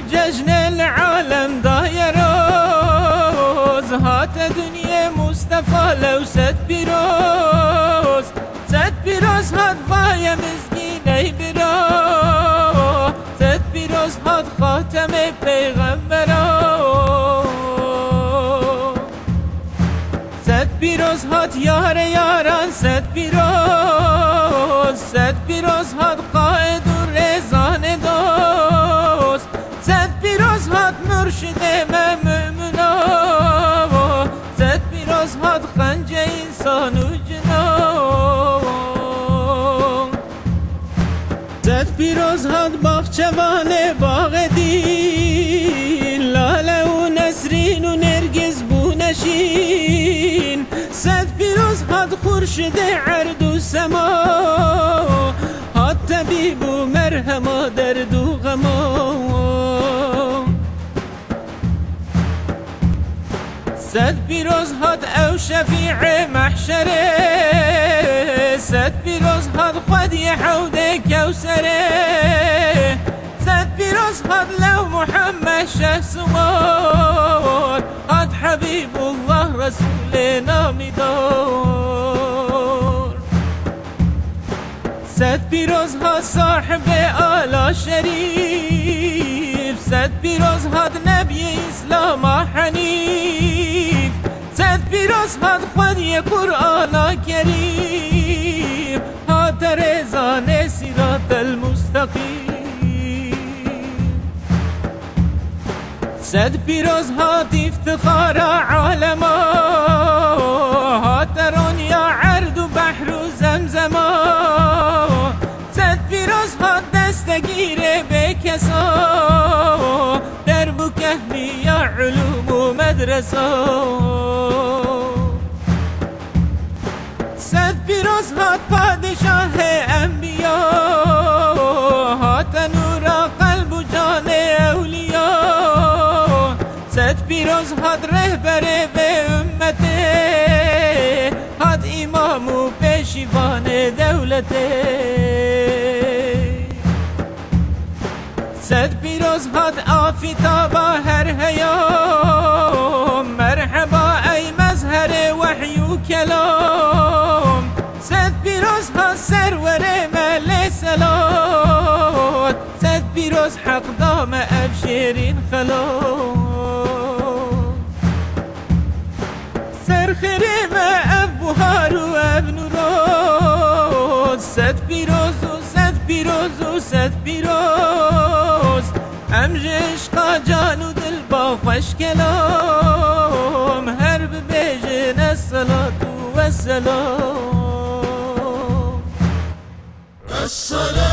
ججن العالم دايروز هات دنيا مصطفى لو ست بيروز ست بيروز هات فايا مزگینه برو ست بيروز هات خاتم پیغمبرو. ست بيروز هات یار یاران ست بيروز ست بيروز هات قائد هات خنج انسان و جنان ست بيروز هات باغچوان باغ دین لاله و نسرین و نرگز بو نشین صد پیروز هات خورشید عرض سد بیروز هاد أو شفیع محشره سد بیروز هاد خودی حود کوسره سد بیروز هاد لو محمد شه سوار هاد حبيب الله رسول نامی دار سد بیروز هاد صاحب آلا شريف سد بیروز هاد نبی اسلام حنيف هات خدی قرآن کریم هات رزان صراط المستقیم صد پیروز هات افتخار عالما هات رونیا عرض و بحر و زمزما صد پیروز هات دستگیر به کسا مدرسه صد پیروز هات پادشاه انبیا. نور قلب و جان اولیا. صد پیروز هات رهبر به امته. هات امام و پیشوان دولته. صد پیروز هات آفتاب هر هیام خلام سرخریم ابوهار و ابنورود صد پیروز و صد پیروز و صد پیروز. امج عشقا جان دل با خوش کلام. هر ببیجن الصلاة و السلام السلام.